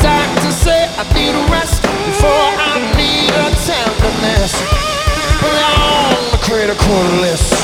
time say I need a rest before I need a tenderness. Beyond the critical list.